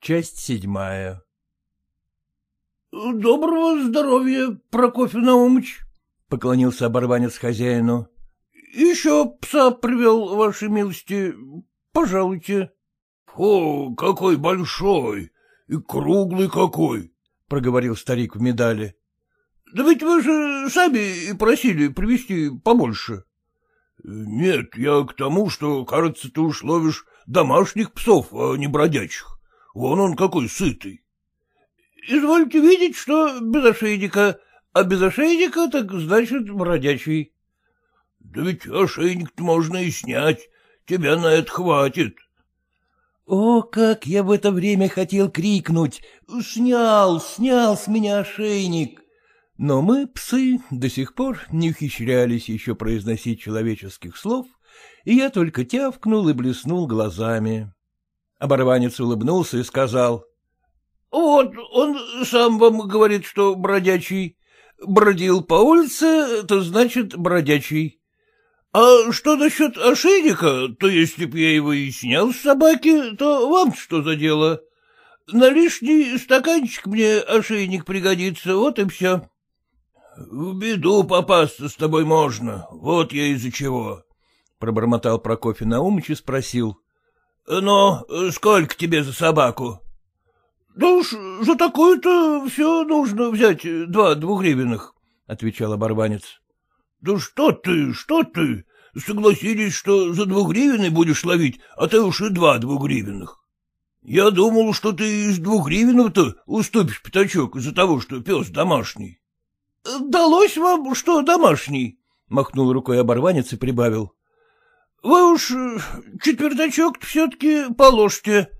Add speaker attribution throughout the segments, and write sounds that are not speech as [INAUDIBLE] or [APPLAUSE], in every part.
Speaker 1: Часть седьмая.
Speaker 2: — Доброго здоровья, Прокофий Наумыч, — поклонился оборванец хозяину. — Еще пса привел, вашей милости. Пожалуйте.
Speaker 3: — Фу, какой большой и круглый какой, — проговорил старик в медали.
Speaker 2: — Да ведь вы же сами просили привезти побольше.
Speaker 3: — Нет, я к тому, что, кажется, ты уж ловишь домашних псов, а не бродячих. Вон он какой сытый.
Speaker 2: — Извольте видеть, что без ошейника, а без ошейника так значит бродячий.
Speaker 3: — Да ведь ошейник можно и снять, тебя на это хватит.
Speaker 1: О, как я в это время хотел крикнуть «Снял, снял с меня ошейник!» Но мы, псы, до сих пор не ухищрялись еще произносить человеческих слов, и я только тявкнул и блеснул глазами. Оборванец улыбнулся и сказал.
Speaker 2: — Вот, он сам вам говорит, что бродячий. Бродил по улице, то значит бродячий. А что насчет ошейника, то если б я его и снял с собаки, то вам что за дело? На лишний стаканчик мне ошейник пригодится, вот и все.
Speaker 3: — В беду попасться с тобой можно, вот я из-за чего, — пробормотал Прокофий Наумыч и спросил. Ну, сколько тебе за собаку?
Speaker 2: — Да уж за такую-то все нужно взять два двугривенных, — отвечал оборванец.
Speaker 3: — Да что ты, что ты? Согласились, что за двугривенный будешь ловить, а ты уж и два двугривенных. Я думал, что ты из двугривенного-то уступишь пятачок из-за того, что пес домашний.
Speaker 2: — Далось вам, что домашний? — махнул рукой оборванец и прибавил. Вы уж э, четвертачок все-таки положьте.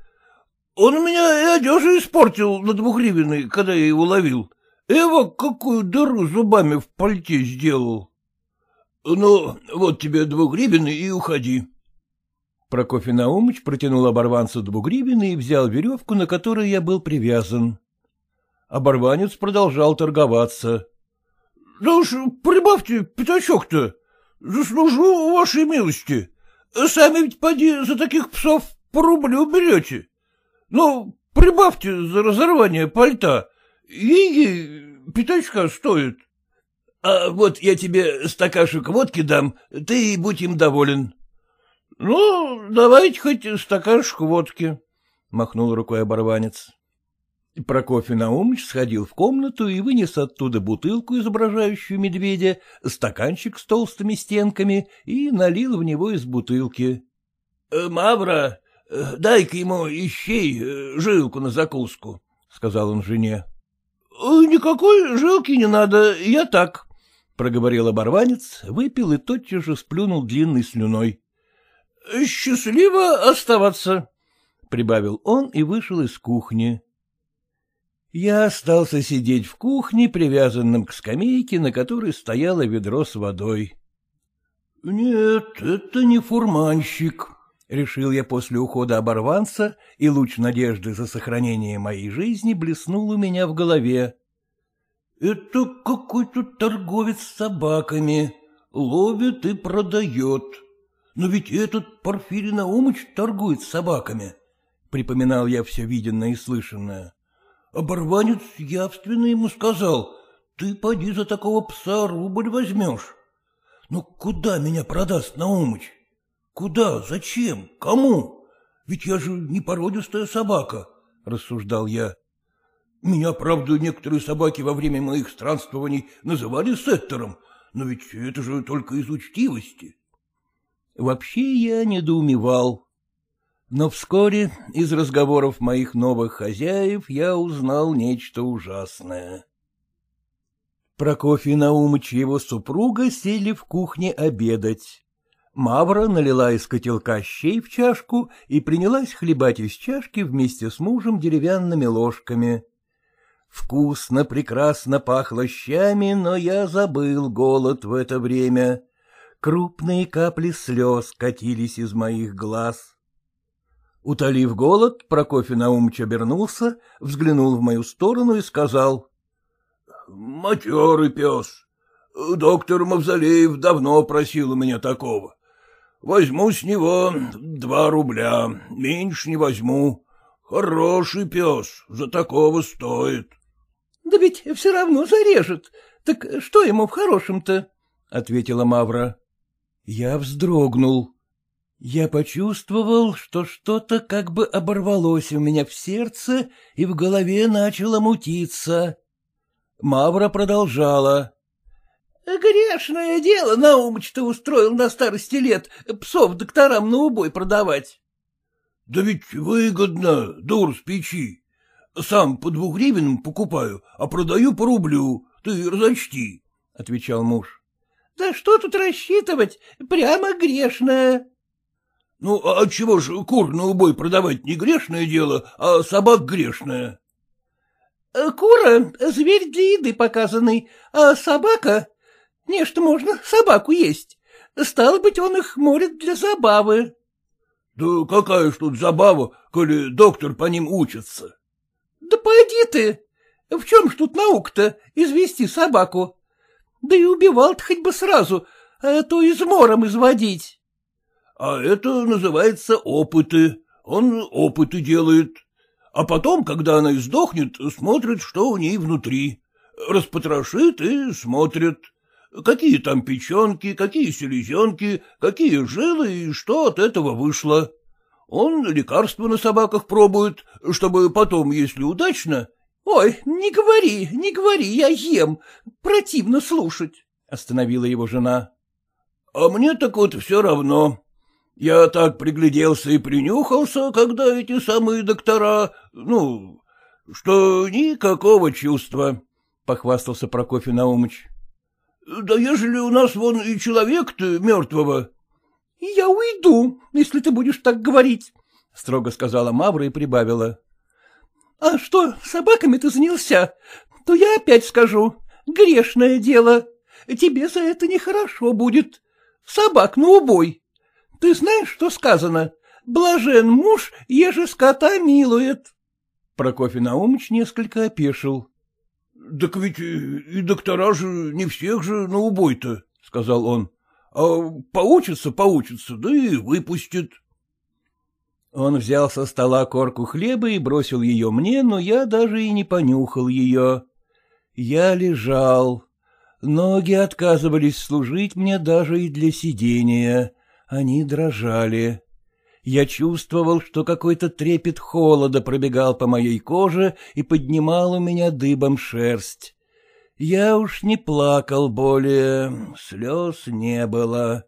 Speaker 2: Он у меня и одежду испортил на двухгривенной, когда я его ловил. Эва какую дыру зубами в пальте сделал.
Speaker 3: Ну, вот тебе двугривенный и уходи.
Speaker 1: Прокофий Наумыч протянул оборванцу двугривенный и взял веревку, на которой я был привязан. Оборванец продолжал торговаться.
Speaker 2: — Да уж прибавьте пятачок-то, Заслужу вашей милости. Сами ведь поди за таких псов по рублю берете. Ну, прибавьте за разорвание пальта. Ей пятачка стоит.
Speaker 3: А вот я тебе стакашек водки дам, ты будь им доволен.
Speaker 2: — Ну, давайте хоть стакашек водки, — махнул рукой оборванец.
Speaker 1: Прокофий Наумыч сходил в комнату и вынес оттуда бутылку, изображающую медведя, стаканчик с толстыми стенками и налил в него из бутылки.
Speaker 3: «Э, — Мавра, э, дай-ка ему ищей э, жилку на закуску, — сказал он жене.
Speaker 2: — Никакой жилки не надо, я так, — проговорил оборванец, выпил и тотчас же сплюнул длинной слюной. — Счастливо оставаться, — прибавил он и вышел из кухни.
Speaker 1: Я остался сидеть в кухне, привязанным к скамейке, на которой стояло ведро с водой. — Нет, это не фурманщик, — решил я после ухода оборванца, и луч надежды за сохранение моей жизни блеснул у меня в голове. — Это какой-то торговец с собаками, ловит и продает. Но ведь этот Порфирий Наумыч торгует с собаками, — припоминал я все виденное и слышанное. Оборванец явственно ему сказал, ты поди за такого пса рубль возьмешь. Ну куда меня продаст Наумыч? Куда? Зачем? Кому? Ведь я же не породистая собака, — рассуждал я. Меня, правда, некоторые собаки во время моих странствований называли сеттером, но ведь это же только из учтивости. Вообще я недоумевал. Но вскоре из разговоров моих новых хозяев я узнал нечто ужасное. Прокофий Наумыч и его супруга сели в кухне обедать. Мавра налила из котелка щей в чашку и принялась хлебать из чашки вместе с мужем деревянными ложками. Вкусно, прекрасно пахло щами, но я забыл голод в это время. Крупные капли слез катились из моих глаз. Утолив голод, Прокофий Наумыч обернулся, взглянул в мою сторону и сказал.
Speaker 3: — Матерый пес. Доктор Мавзолеев давно просил у меня такого. Возьму с него два рубля, меньше не возьму. Хороший пес, за такого стоит.
Speaker 1: — Да ведь все равно зарежет. Так что ему в хорошем-то? — ответила Мавра. Я вздрогнул. Я почувствовал, что что-то как бы оборвалось у меня в сердце и в голове начало мутиться. Мавра продолжала. — Грешное дело Наумыч-то устроил на старости лет псов докторам на убой продавать.
Speaker 3: — Да ведь выгодно, дур с печи. Сам по двух гривенам покупаю, а продаю по рублю. Ты разочти, — отвечал муж.
Speaker 1: — Да что тут рассчитывать? Прямо грешное.
Speaker 3: — Ну, а чего ж кур на убой продавать не грешное дело, а собак грешное?
Speaker 1: — Кура — зверь для еды показанный, а собака... Не, что можно собаку есть. Стало быть, он их морит для забавы.
Speaker 3: — Да какая ж тут забава, коли доктор по ним учится?
Speaker 1: — Да пойди ты! В чем ж тут наука-то извести собаку? Да и убивал-то хоть бы сразу, а то измором изводить.
Speaker 3: А это называется опыты. Он опыты делает. А потом, когда она издохнет, смотрит, что у ней внутри. Распотрошит и смотрит. Какие там печенки, какие селезенки, какие жилы и что от этого вышло. Он лекарства на собаках пробует, чтобы потом, если удачно...
Speaker 1: — Ой, не говори, не говори, я ем. Противно слушать, — остановила его жена.
Speaker 3: — А мне так вот все равно. Я так пригляделся и принюхался, когда эти самые доктора, ну, что никакого чувства, — похвастался Прокофий Наумыч. — Да ежели у нас вон и человек-то мертвого...
Speaker 1: — Я уйду, если ты будешь так говорить, — строго сказала Мавра и прибавила. — А что собаками ты занялся, то я опять скажу, грешное дело. Тебе за это нехорошо будет. Собак на убой. Ты знаешь, что сказано? Блажен муж, еже скота милует. Прокофий Наумыч несколько опешил.
Speaker 3: — Так ведь и доктора же не всех же на убой-то, — сказал он. — А поучится, поучится, да и выпустит.
Speaker 1: Он взял со стола корку хлеба и бросил ее мне, но я даже и не понюхал ее. Я лежал. Ноги отказывались служить мне даже и для сидения. Они дрожали. Я чувствовал, что какой-то трепет холода пробегал по моей коже и поднимал у меня дыбом шерсть. Я уж не плакал более, слез не было.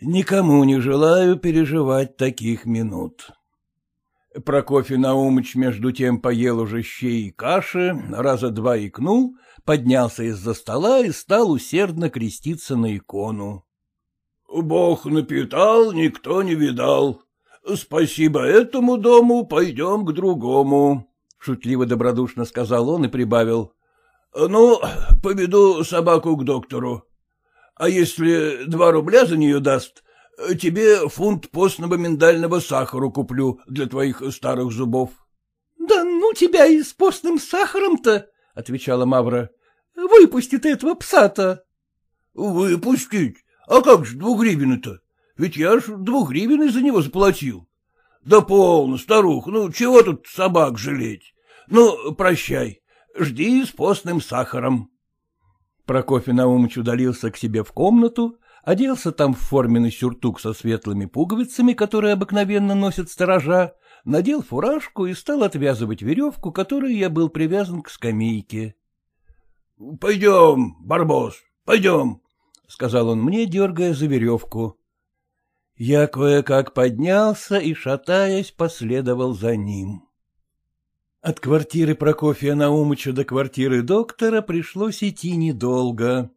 Speaker 1: Никому не желаю переживать таких минут. Прокофий Наумыч между тем поел уже щей и каши, раза два икнул, поднялся из-за стола и стал усердно креститься на икону.
Speaker 3: Бог напитал, никто не видал. Спасибо этому дому, пойдем к другому, — шутливо-добродушно сказал он и прибавил. — Ну, поведу собаку к доктору. А если два рубля за нее даст, тебе фунт постного миндального сахара куплю для твоих старых зубов.
Speaker 1: — Да ну тебя и с постным сахаром-то, — отвечала Мавра. — Выпусти ты этого пса-то.
Speaker 3: — Выпустить? А как же двугривины-то? Ведь я ж двугривины за него заплатил. Да полно, старуха, ну чего тут собак жалеть? Ну, прощай, жди с постным сахаром.
Speaker 1: Прокофий Наумыч удалился к себе в комнату, оделся там в форменный сюртук со светлыми пуговицами, которые обыкновенно носят сторожа, надел фуражку и стал отвязывать веревку, которой я был привязан к скамейке.
Speaker 3: — Пойдем, Барбос, пойдем, — сказал он мне, дергая за веревку.
Speaker 1: Я кое-как поднялся и, шатаясь, последовал за ним. От квартиры Прокофия Наумыча до квартиры доктора пришлось идти недолго.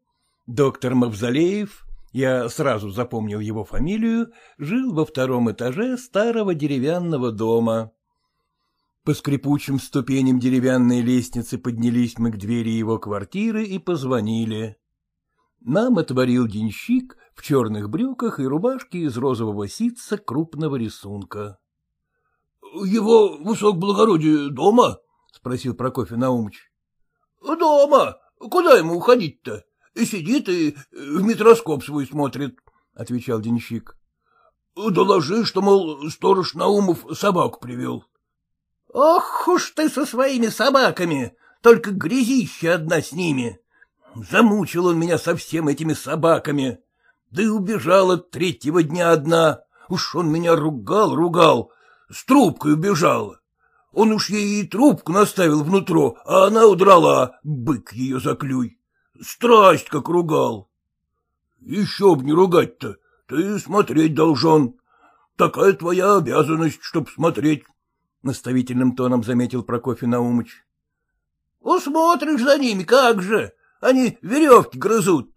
Speaker 1: Доктор Мавзолеев, я сразу запомнил его фамилию, жил во втором этаже старого деревянного дома. По скрипучим ступеням деревянной лестницы поднялись мы к двери его квартиры и позвонили. Нам отворил денщик в черных брюках и рубашке из розового ситца крупного рисунка.
Speaker 3: — Его высокоблагородие дома? — спросил Прокофий Наумович. — Дома. Куда ему уходить-то? Сидит и в микроскоп свой смотрит, — отвечал денщик. — Доложи, что, мол, сторож Наумов собаку привел.
Speaker 2: Ох уж ты со своими собаками, только грязища одна с ними. Замучил он меня совсем этими собаками. Да и убежала третьего дня одна. Уж он меня ругал, ругал. С трубкой убежала. Он уж ей и трубку наставил внутрь, а она удрала, бык ее заклюй. Страсть как ругал. Еще б не ругать-то, ты смотреть должен. Такая твоя обязанность, чтоб смотреть, — наставительным тоном заметил Прокофий Наумыч. — Усмотришь за ними, как же, они веревки грызут.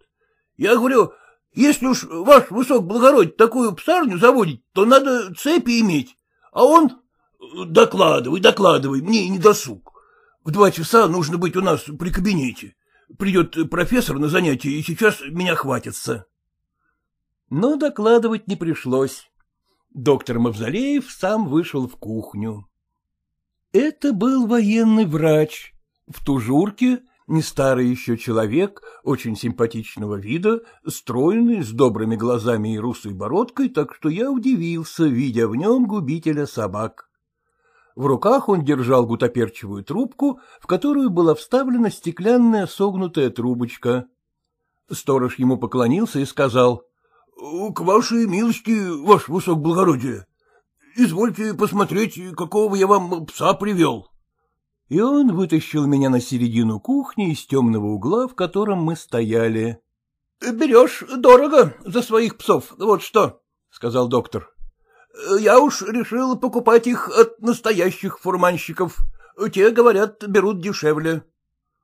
Speaker 2: Я говорю, если уж ваш высок благородие такую псарню заводить, то надо цепи иметь, а он Докладывай, докладывай, мне не досуг. В два часа нужно быть у нас при кабинете. Придет профессор на занятие, и сейчас меня хватится.
Speaker 1: Но докладывать не пришлось. Доктор Мавзолеев сам вышел в кухню. Это был военный врач. В тужурке, не старый еще человек, очень симпатичного вида, стройный, с добрыми глазами и русой бородкой, так что я удивился, видя в нем губителя собак. В руках он держал гутоперчивую трубку, в которую была вставлена стеклянная согнутая трубочка. Сторож ему поклонился и сказал. — К вашей милости, ваше высокоблагородие. Извольте посмотреть, какого я вам пса привел. И он вытащил меня на середину кухни из темного угла, в котором мы стояли. — Берешь дорого за своих псов, вот что, — сказал доктор. Я уж решил покупать их от настоящих фурманщиков. Те, говорят, берут дешевле.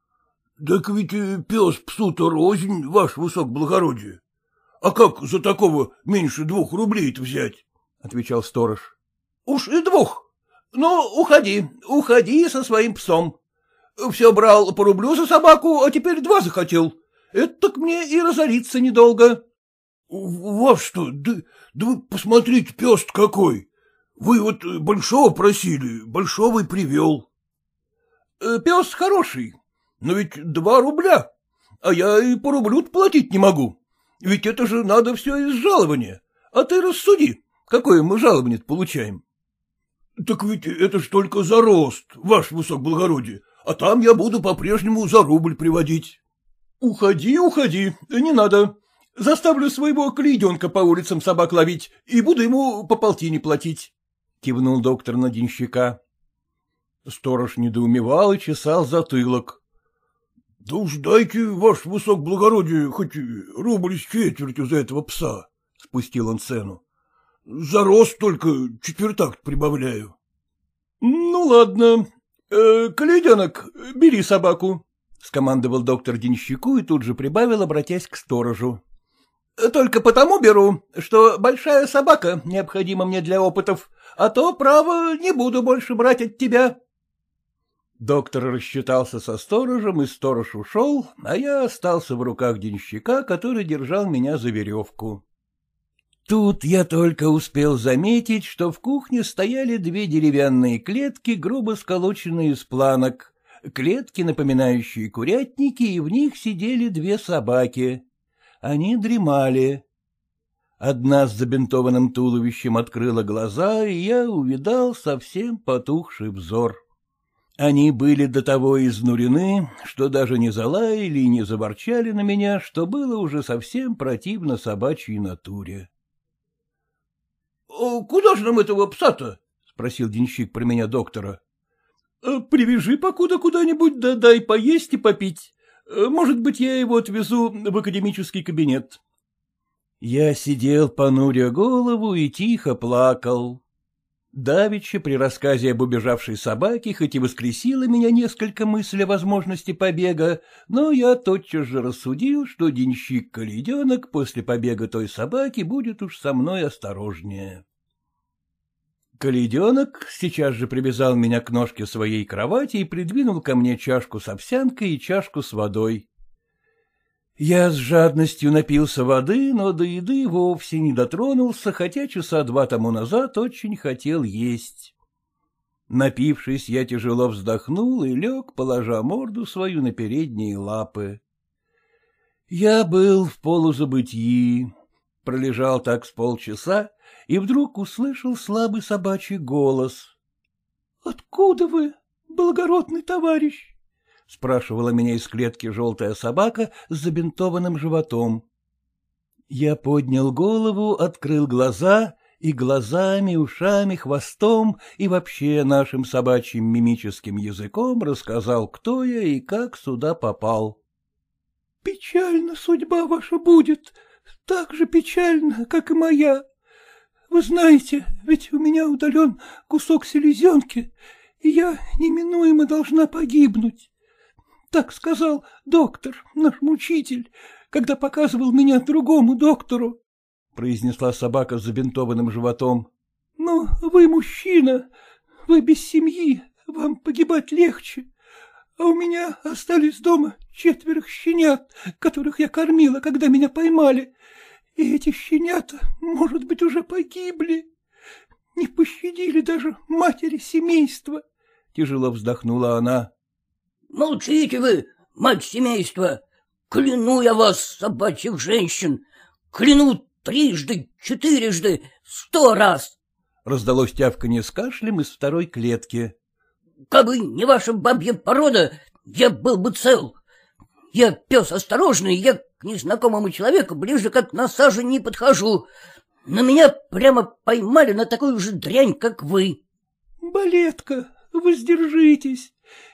Speaker 1: — Так ведь пес псу-то рознь, ваш высокоблагородие. А как за такого меньше двух рублей-то взять? — отвечал сторож. — Уж и двух. Ну, уходи, уходи со своим псом. Все брал по рублю за собаку, а теперь два захотел. Это так мне и разориться недолго. — Вас что, да, да вы посмотрите, пес какой! Вы вот большого просили, большого и привел. Э, — Пес хороший, но ведь два рубля, а я и по рублю платить не могу. Ведь это же надо все из жалования. А ты рассуди, какое мы жалование получаем. — Так ведь это ж только за рост, ваш высокоблагородие, а там я буду по-прежнему за рубль приводить. — Уходи, уходи, не надо. Заставлю своего клейденка по улицам собак ловить и буду ему по полтине платить, — кивнул доктор на денщика. Сторож недоумевал и чесал затылок. — Да уж дайте, ваш высок благородие, хоть рубль с четвертью за этого пса, — спустил он цену. — За рост только четвертак прибавляю. — Ну, ладно. Э, Клейденок, бери собаку, — скомандовал доктор денщику и тут же прибавил, обратясь к сторожу. Только потому беру, что большая собака необходима мне для опытов, а то, право, не буду больше брать от тебя. Доктор рассчитался со сторожем, и сторож ушел, а я остался в руках денщика, который держал меня за веревку. Тут я только успел заметить, что в кухне стояли две деревянные клетки, грубо сколоченные из планок, клетки, напоминающие курятники, и в них сидели две собаки. Они дремали. Одна с забинтованным туловищем открыла глаза, и я увидал совсем потухший взор. Они были до того изнурены, что даже не залаяли и не заворчали на меня, что было уже совсем противно собачьей натуре. — Куда же нам этого пса-то? — спросил денщик про меня доктора. — Привяжи покуда куда-нибудь, да дай поесть и попить. Э, может быть, я его отвезу в академический кабинет. Я сидел, понуря голову, и тихо плакал. Давича при рассказе об убежавшей собаке хоть и воскресила меня несколько мыслей о возможности побега, но я тотчас же рассудил, что денщик-каледенок после побега той собаки будет уж со мной осторожнее. Каледенок сейчас же привязал меня к ножке своей кровати и придвинул ко мне чашку с овсянкой и чашку с водой. Я с жадностью напился воды, но до еды вовсе не дотронулся, хотя часа два тому назад очень хотел есть. Напившись, я тяжело вздохнул и лег, положа морду свою на передние лапы. Я был в полузабытии, пролежал так с полчаса и вдруг услышал слабый собачий голос. — Откуда вы, благородный товарищ? — спрашивала меня из клетки желтая собака с забинтованным животом. Я поднял голову, открыл глаза и глазами, ушами, хвостом и вообще нашим собачьим мимическим языком рассказал, кто я и как сюда попал. — Печальна судьба ваша будет, так же печально, как и моя. Вы знаете, ведь у меня удален кусок селезенки, и я неминуемо должна погибнуть. Так сказал доктор, наш мучитель, когда показывал меня другому доктору. — произнесла собака с забинтованным животом. — Но вы мужчина, вы без семьи, вам погибать легче. А у меня остались дома четверых щенят, которых я кормила, когда меня поймали. И эти щенята, может быть, уже погибли. Не пощадили даже матери семейства. Тяжело вздохнула она.
Speaker 4: — Молчите вы, мать семейства! Кляну я вас, собачьих женщин! Кляну трижды, четырежды, сто раз!
Speaker 1: Раздалось тявканье с кашлем из второй клетки.
Speaker 4: — Кабы не ваша бабья порода, я был бы цел. Я пес осторожный, я к незнакомому человеку ближе как на сажу не подхожу. На меня прямо поймали на такую же дрянь, как вы.
Speaker 1: — Балетка, воздержитесь,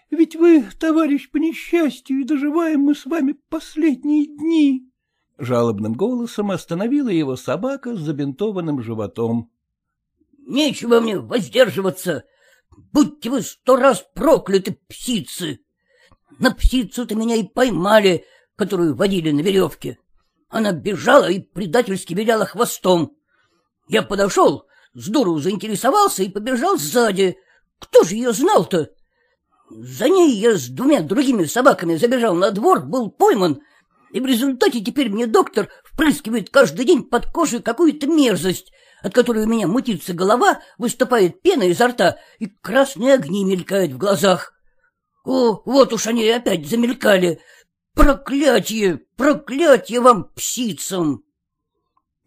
Speaker 1: ведь вы, товарищ по несчастью, и доживаем мы с вами последние дни. Жалобным голосом остановила его собака с забинтованным животом.
Speaker 4: — Нечего мне воздерживаться. Будьте вы сто раз прокляты, псицы. На псицу-то меня и поймали, которую водили на веревке. Она бежала и предательски виляла хвостом. Я подошел, с дуру заинтересовался и побежал сзади. Кто же ее знал-то? За ней я с двумя другими собаками забежал на двор, был пойман — и в результате теперь мне доктор впрыскивает каждый день под кожей какую-то мерзость, от которой у меня мутится голова, выступает пена изо рта и красные огни мелькают в глазах. О, вот уж они опять замелькали. Проклятие, проклятие вам, псицам!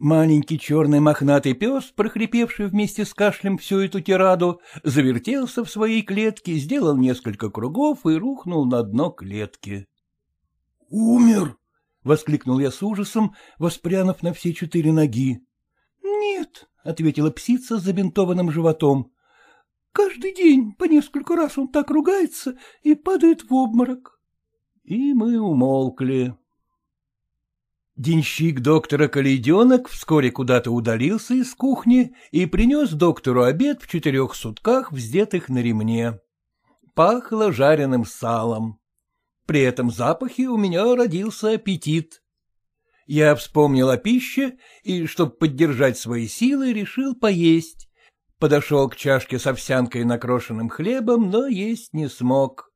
Speaker 1: Маленький черный мохнатый пес, прохрипевший вместе с кашлем всю эту тираду, завертелся в своей клетке, сделал несколько кругов и рухнул на дно клетки. — Умер! — воскликнул я с ужасом, воспрянув на все четыре ноги. — Нет, — ответила псица с забинтованным животом. — Каждый день по несколько раз он так ругается и падает в обморок. И мы умолкли. Денщик доктора Калейденок вскоре куда-то удалился из кухни и принес доктору обед в четырех сутках, вздетых на ремне. Пахло жареным салом. При этом запахе у меня родился аппетит. Я вспомнил о пище и, чтобы поддержать свои силы, решил поесть. Подошел к чашке с овсянкой и накрошенным хлебом, но есть не смог.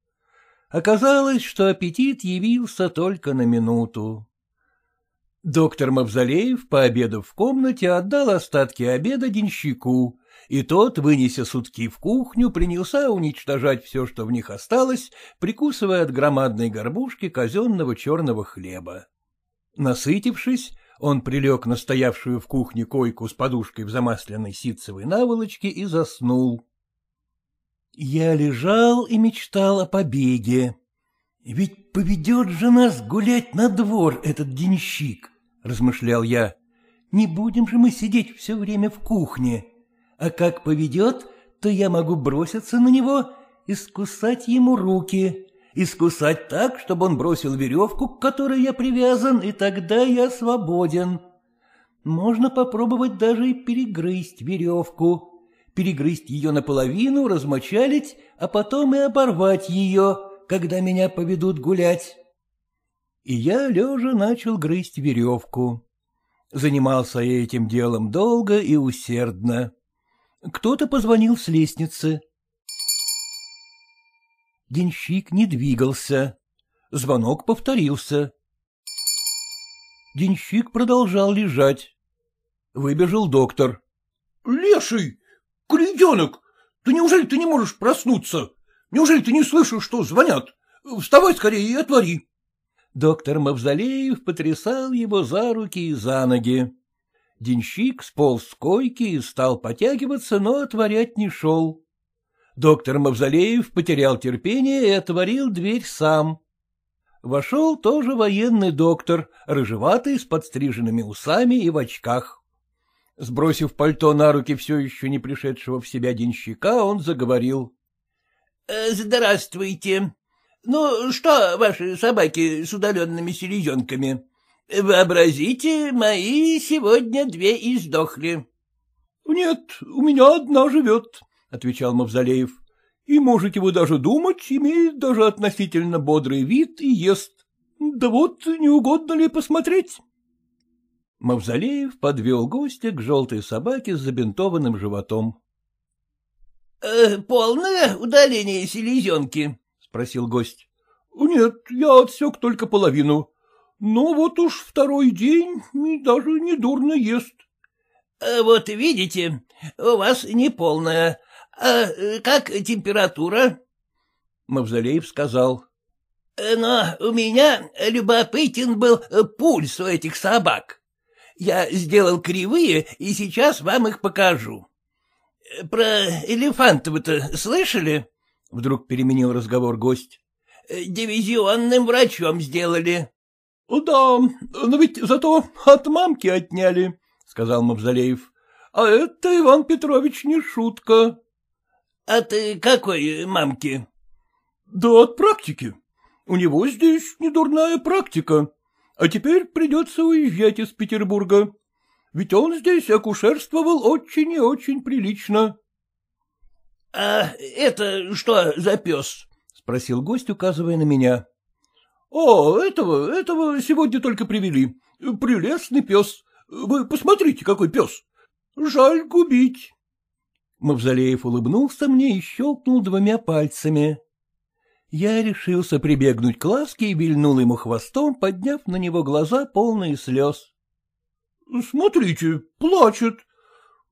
Speaker 1: Оказалось, что аппетит явился только на минуту. Доктор Мавзолеев, пообедав в комнате, отдал остатки обеда денщику, и тот, вынеся сутки в кухню, принялся уничтожать все, что в них осталось, прикусывая от громадной горбушки казенного черного хлеба. Насытившись, он прилег на стоявшую в кухне койку с подушкой в замасленной ситцевой наволочке и заснул. Я лежал и мечтал о побеге. Ведь поведет же нас гулять на двор этот денщик, — размышлял я. Не будем же мы сидеть все время в кухне а как поведет, то я могу броситься на него и скусать ему руки, и скусать так, чтобы он бросил веревку, к которой я привязан, и тогда я свободен. Можно попробовать даже и перегрызть веревку, перегрызть ее наполовину, размочалить, а потом и оборвать ее, когда меня поведут гулять. И я, лежа, начал грызть веревку. Занимался я этим делом долго и усердно. Кто-то позвонил с лестницы. Денщик не двигался. Звонок повторился. Денщик продолжал лежать. Выбежал доктор.
Speaker 3: — Леший! Крейденок! Да неужели ты не можешь проснуться? Неужели ты не слышишь, что звонят? Вставай скорее и отвори.
Speaker 1: Доктор Мавзолеев потрясал его за руки и за ноги. Денщик сполз с койки и стал потягиваться, но отворять не шел. Доктор Мавзолеев потерял терпение и отворил дверь сам. Вошел тоже военный доктор, рыжеватый, с подстриженными усами и в очках. Сбросив пальто на руки все еще не пришедшего в себя денщика, он заговорил.
Speaker 2: «Э, — Здравствуйте. Ну, что ваши собаки с удаленными селезенками? Вообразите, мои сегодня две издохли.
Speaker 1: — Нет, у меня одна живет, — отвечал Мавзолеев. — И можете вы даже думать, имеет даже относительно бодрый вид и ест. Да вот, не угодно ли посмотреть? Мавзолеев подвел гостя к желтой собаке с забинтованным животом.
Speaker 2: «Э, — Полное удаление селезенки? — спросил гость.
Speaker 1: — Нет, я отсек только половину. Но вот уж второй день даже недурно ест.
Speaker 2: «Э, — Вот видите, у вас неполная. А э, как температура?
Speaker 1: Мавзолеев сказал.
Speaker 2: — Но у меня любопытен был пульс у этих собак. Я сделал кривые, и сейчас вам их покажу. Про Элефантова-то слышали? Вдруг переменил разговор гость. Дивизионным врачом сделали.
Speaker 1: — Да, но ведь зато от мамки отняли, — сказал Мавзолеев. — А это, Иван Петрович, не шутка.
Speaker 2: — От какой мамки?
Speaker 1: — Да от практики. У него здесь недурная практика а теперь придется уезжать из Петербурга. Ведь он здесь акушерствовал очень и очень прилично.
Speaker 2: — А это что за пес? — спросил гость, указывая на меня.
Speaker 1: — О, этого, этого сегодня только привели. Прелестный пес. Вы посмотрите, какой пес. Жаль губить. Мавзолеев улыбнулся мне и щелкнул двумя пальцами. Я решился прибегнуть к ласке и вильнул ему хвостом, подняв на него глаза, полные слез. — Смотрите, плачет.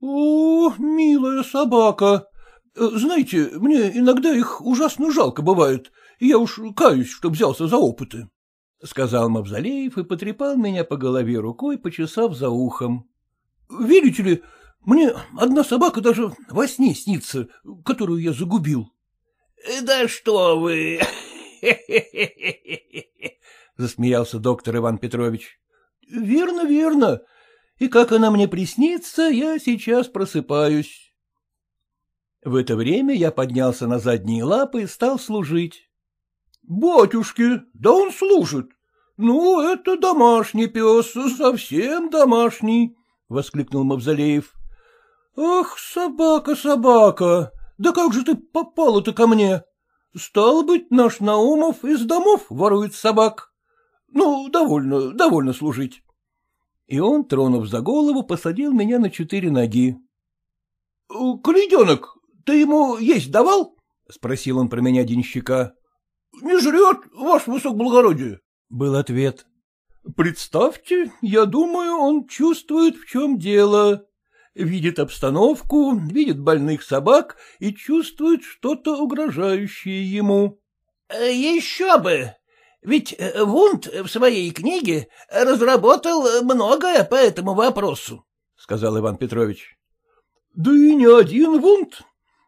Speaker 1: О, милая собака. Знаете, мне иногда их ужасно жалко бывает, и я уж каюсь, что взялся за опыты, — сказал Мавзолеев и потрепал меня по голове рукой, почесав за ухом. — Видите ли, мне одна собака даже во сне снится, которую я загубил.
Speaker 2: — Да что вы! [LAUGHS]
Speaker 1: — засмеялся доктор Иван Петрович. — Верно, верно. И как она мне приснится, я сейчас просыпаюсь. В это время я поднялся на задние лапы и стал служить. — Батюшки, да он служит. Ну, это домашний пес, совсем домашний, — воскликнул Мавзолеев. — Ах, собака, собака! Да как же ты попала-то ко мне? Стал быть, наш Наумов из домов ворует собак. Ну, довольно, довольно служить. И он, тронув за голову, посадил меня на четыре ноги. — Каледенок, ты ему есть давал? — спросил он про меня денщика. — Не жрет, ваш высокоблагородие, — был ответ. — Представьте, я думаю, он чувствует, в чем дело видит обстановку, видит больных собак и чувствует что-то угрожающее ему.
Speaker 2: Э, — Еще бы! Ведь э, Вунд в своей книге разработал многое по этому вопросу, — сказал Иван Петрович.
Speaker 1: — Да и не один Вунд.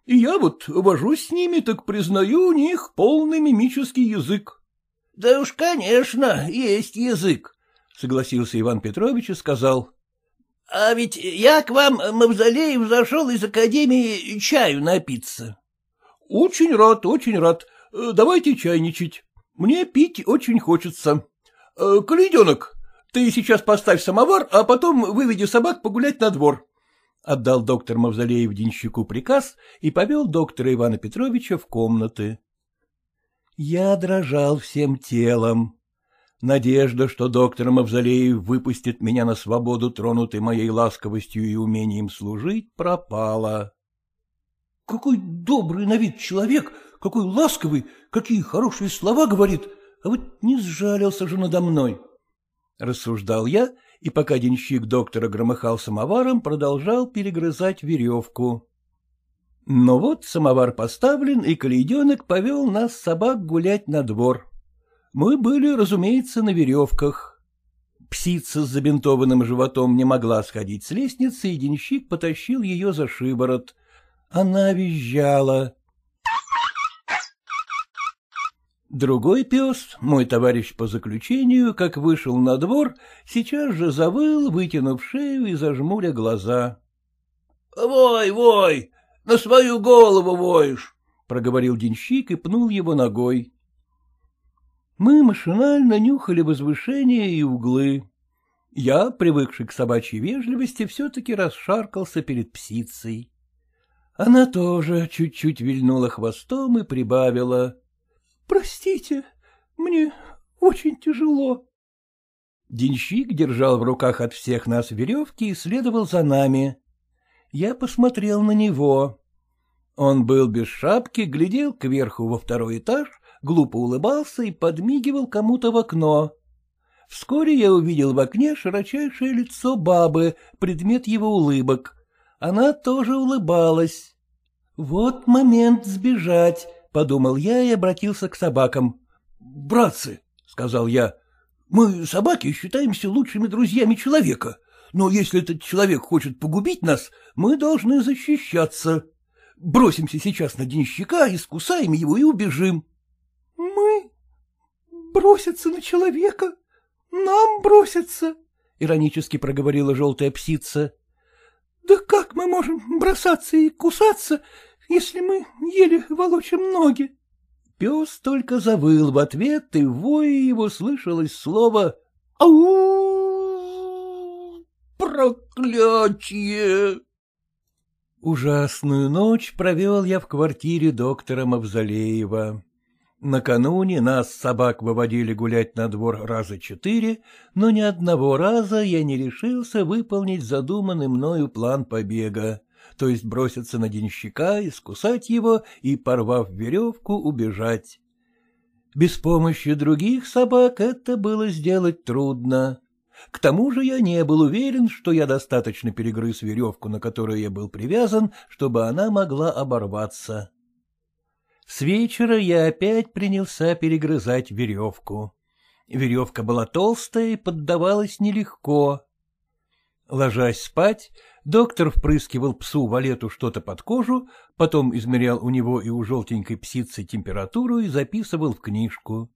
Speaker 1: И я вот вожусь с ними, так признаю у них полный мимический язык.
Speaker 2: — Да уж, конечно, есть язык, — согласился Иван Петрович и сказал. — А ведь я к вам, Мавзолеев, зашел из академии чаю напиться.
Speaker 1: — Очень рад, очень рад. Давайте чайничать. Мне пить очень хочется. Э, Каледенок, ты сейчас поставь самовар, а потом выведи собак погулять на двор. Отдал доктор Мавзолеев денщику приказ и повел доктора Ивана Петровича в комнаты. Я дрожал всем телом. Надежда, что доктор Мавзолеев выпустит меня на свободу, тронутой моей ласковостью и умением служить, пропала. — Какой добрый на вид человек, какой ласковый, какие хорошие слова говорит, а вот не сжалился же надо мной. Рассуждал я, и пока денщик доктора громыхал самоваром, продолжал перегрызать веревку. Но вот самовар поставлен, и калейденок повел нас собак гулять на двор. Мы были, разумеется, на веревках. Псица с забинтованным животом не могла сходить с лестницы, и денщик потащил ее за шиворот. Она визжала. Другой пес, мой товарищ по заключению, как вышел на двор, сейчас же завыл, вытянув шею и зажмуря глаза.
Speaker 2: — Вой, вой, на свою голову воешь, — проговорил денщик и пнул его ногой.
Speaker 1: Мы машинально нюхали возвышения и углы. Я, привыкший к собачьей вежливости, все-таки расшаркался перед псицей. Она тоже чуть-чуть вильнула хвостом и прибавила. — Простите, мне очень тяжело. Денщик держал в руках от всех нас веревки и следовал за нами. Я посмотрел на него. Он был без шапки, глядел кверху во второй этаж, глупо улыбался и подмигивал кому-то в окно. Вскоре я увидел в окне широчайшее лицо бабы, предмет его улыбок. Она тоже улыбалась. «Вот момент сбежать», — подумал я и обратился к собакам.
Speaker 2: «Братцы», — сказал я, — «мы, собаки, считаемся лучшими друзьями человека, но если этот человек хочет погубить нас, мы должны защищаться. Бросимся сейчас на денщика, искусаем его и убежим».
Speaker 1: «Мы? Броситься на человека? Нам броситься?» — иронически проговорила желтая псица. «Да как мы можем бросаться и кусаться, если мы еле волочим ноги?» Пес только завыл в ответ, и в вое его слышалось слово «Ау! Проклятие!» Ужасную ночь провел я в квартире доктора Мавзолеева. Накануне нас собак выводили гулять на двор раза четыре, но ни одного раза я не решился выполнить задуманный мною план побега, то есть броситься на денщика, искусать его и, порвав веревку, убежать. Без помощи других собак это было сделать трудно. К тому же я не был уверен, что я достаточно перегрыз веревку, на которую я был привязан, чтобы она могла оборваться. С вечера я опять принялся перегрызать веревку. Веревка была толстая и поддавалась нелегко. Ложась спать, доктор впрыскивал псу валету что-то под кожу, потом измерял у него и у желтенькой псицы температуру и записывал в книжку.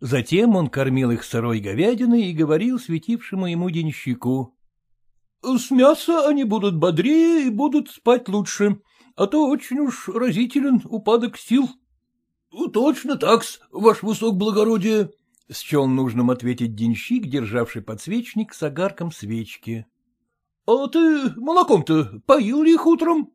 Speaker 1: Затем он кормил их сырой говядиной и говорил светившему ему денщику. — С мяса они будут бодрее и будут спать лучше а то очень уж разителен упадок сил. — Точно так-с, ваш высок благородие, — счел нужным ответить денщик, державший подсвечник с огарком свечки. — А ты молоком-то поил их утром?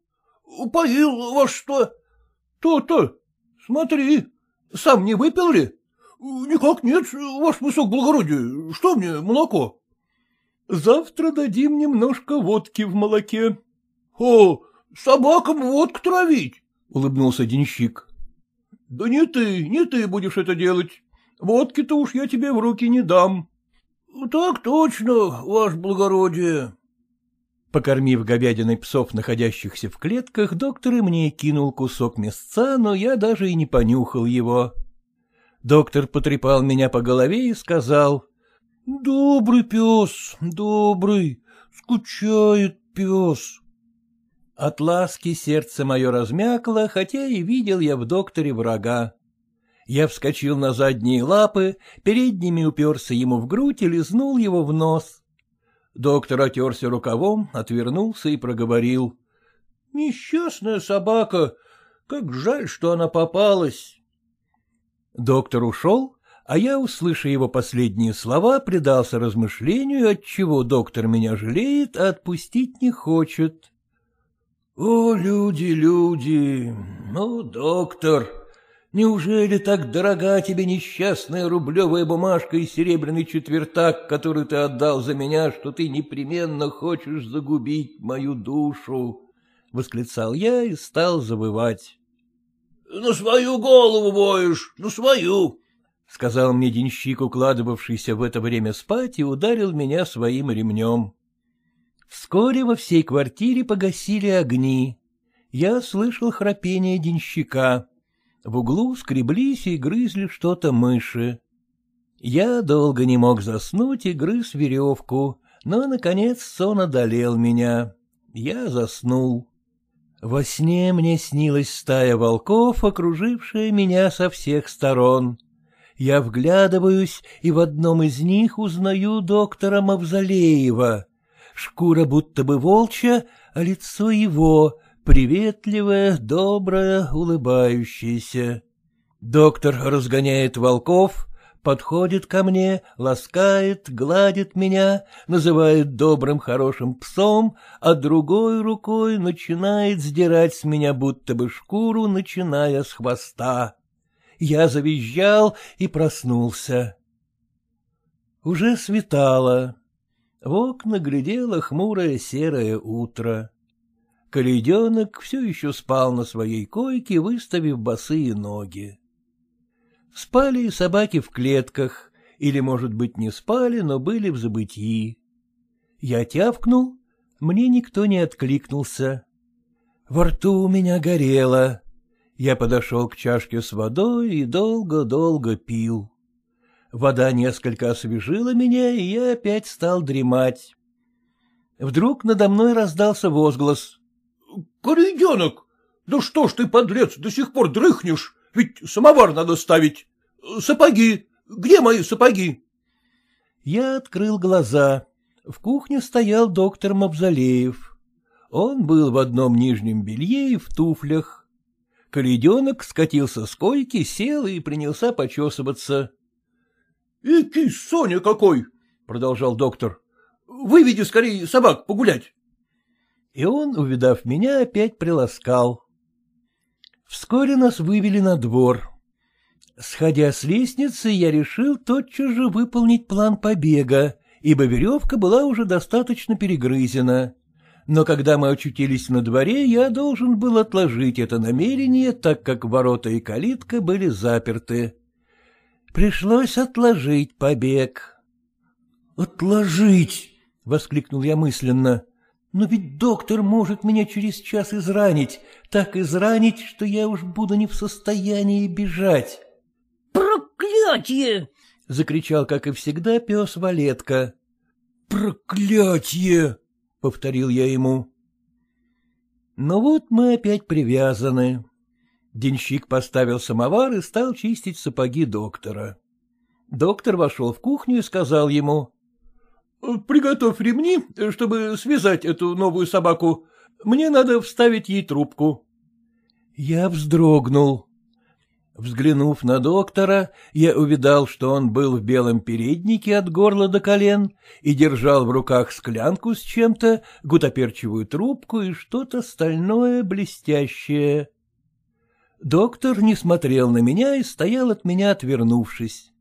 Speaker 1: — Поил, во что? То — То-то. Смотри, сам не выпил ли? — Никак нет, ваш высок благородие. Что мне молоко? — Завтра дадим немножко водки в молоке. — О, собакам водку травить, — улыбнулся денщик. — Да не ты, не ты будешь это делать. Водки-то уж я тебе в руки не дам. — Так точно, ваше благородие. Покормив говядиной псов, находящихся в клетках, доктор и мне кинул кусок мясца, но я даже и не понюхал его. Доктор потрепал меня по голове и сказал. — Добрый пес, добрый, скучает пес. От ласки сердце мое размякло, хотя и видел я в докторе врага. Я вскочил на задние лапы, передними уперся ему в грудь и лизнул его в нос. Доктор отерся рукавом, отвернулся и проговорил. — Несчастная собака, как жаль, что она попалась. Доктор ушел, а я, услыша его последние слова, предался размышлению, отчего доктор меня жалеет, а отпустить не хочет. О, люди, люди, ну, доктор, неужели так дорога тебе несчастная рублевая бумажка и серебряный четвертак, который ты отдал за меня, что ты непременно хочешь загубить мою душу? — восклицал я и стал завывать. — На свою голову воешь, на свою, — сказал мне денщик, укладывавшийся в это время спать, и ударил меня своим ремнем. Вскоре во всей квартире погасили огни. Я слышал храпение денщика. В углу скреблись и грызли что-то мыши. Я долго не мог заснуть и грыз веревку, но, наконец, сон одолел меня. Я заснул. Во сне мне снилась стая волков, окружившая меня со всех сторон. Я вглядываюсь и в одном из них узнаю доктора Мавзолеева. Шкура будто бы волчья, а лицо его приветливое, доброе, улыбающееся. Доктор разгоняет волков, подходит ко мне, ласкает, гладит меня, называет добрым хорошим псом, а другой рукой начинает сдирать с меня будто бы шкуру, начиная с хвоста. Я завизжал и проснулся. Уже светало. В окна глядело хмурое серое утро. Калейденок все еще спал на своей койке, выставив босые ноги. Спали собаки в клетках, или, может быть, не спали, но были в забытии. Я тявкнул, мне никто не откликнулся. Во рту у меня горело. Я подошел к чашке с водой и долго-долго пил. Вода несколько освежила меня, и я опять стал дремать. Вдруг надо мной раздался возглас.
Speaker 3: — Корейденок, да что ж ты, подлец, до сих пор дрыхнешь? Ведь самовар надо ставить. Сапоги. Где мои сапоги?
Speaker 1: Я открыл глаза. В кухне стоял доктор Мавзолеев. Он был в одном нижнем белье и в туфлях. Каледенок скатился с койки, сел и принялся почесываться.
Speaker 3: — Ики, Соня какой! — продолжал доктор. — Выведи скорее собак погулять.
Speaker 1: И он, увидав меня, опять приласкал. Вскоре нас вывели на двор. Сходя с лестницы, я решил тотчас же выполнить план побега, ибо веревка была уже достаточно перегрызена но когда мы очутились на дворе, я должен был отложить это намерение, так как ворота и калитка были заперты. Пришлось отложить побег. «Отложить!» — воскликнул я мысленно. «Но ведь доктор может меня через час изранить, так изранить, что я уж буду не в состоянии бежать».
Speaker 4: «Проклятие!»
Speaker 1: — закричал, как и всегда, пес Валетка. «Проклятие!» — повторил я ему. Но вот мы опять привязаны. Денщик поставил самовар и стал чистить сапоги доктора. Доктор вошел в кухню и сказал ему. — Приготовь ремни, чтобы связать эту новую собаку. Мне надо вставить ей трубку. Я вздрогнул. Взглянув на доктора, я увидал, что он был в белом переднике от горла до колен и держал в руках склянку с чем-то, гутоперчивую трубку и что-то стальное блестящее. Доктор не смотрел на меня и стоял от меня, отвернувшись.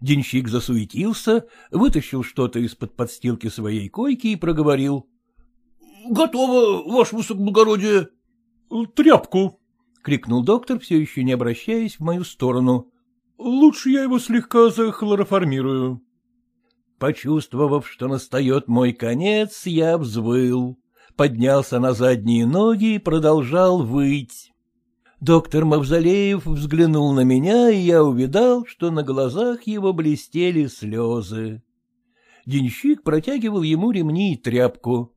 Speaker 1: Денщик засуетился, вытащил что-то из-под подстилки своей койки и проговорил.
Speaker 3: — Готово, ваше высокоблагородие. — Тряпку,
Speaker 1: крикнул доктор, все еще не обращаясь в мою сторону. — Лучше я его слегка захлороформирую. Почувствовав, что настает мой конец, я взвыл, поднялся на задние ноги и продолжал выть. Доктор Мавзолеев взглянул на меня, и я увидал, что на глазах его блестели слезы. Денщик протягивал ему ремни и тряпку.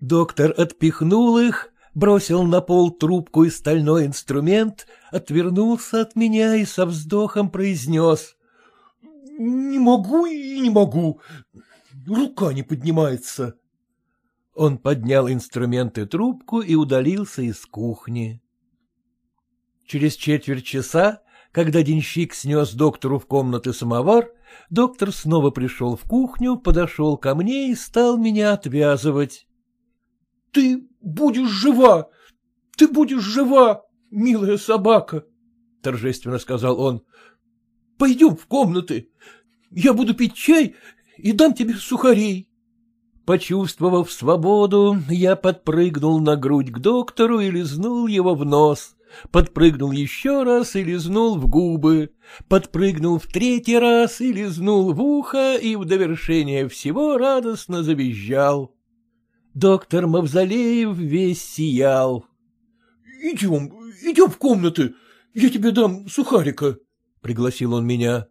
Speaker 1: Доктор отпихнул их, бросил на пол трубку и стальной инструмент, отвернулся от меня и со вздохом произнес. — Не могу и не могу. Рука не поднимается. Он поднял инструмент и трубку и удалился из кухни. Через четверть часа, когда денщик снес доктору в комнаты самовар, доктор снова пришел в кухню, подошел ко мне и стал меня отвязывать. — Ты будешь жива! Ты будешь жива, милая собака! — торжественно сказал он. — Пойдем в комнаты. Я буду пить чай и дам тебе сухарей. Почувствовав свободу, я подпрыгнул на грудь к доктору и лизнул его в нос, подпрыгнул еще раз и лизнул в губы, подпрыгнул в третий раз и лизнул в ухо и в довершение всего радостно завизжал. Доктор Мавзолеев весь сиял. — Идем, идем в комнаты, я тебе дам сухарика, — пригласил он меня.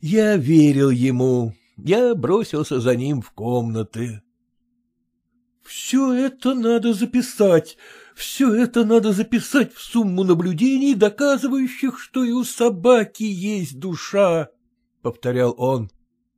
Speaker 1: Я верил ему, я бросился за ним в комнаты. — Все это надо записать, все это надо записать в сумму наблюдений, доказывающих, что и у собаки есть душа, — повторял он.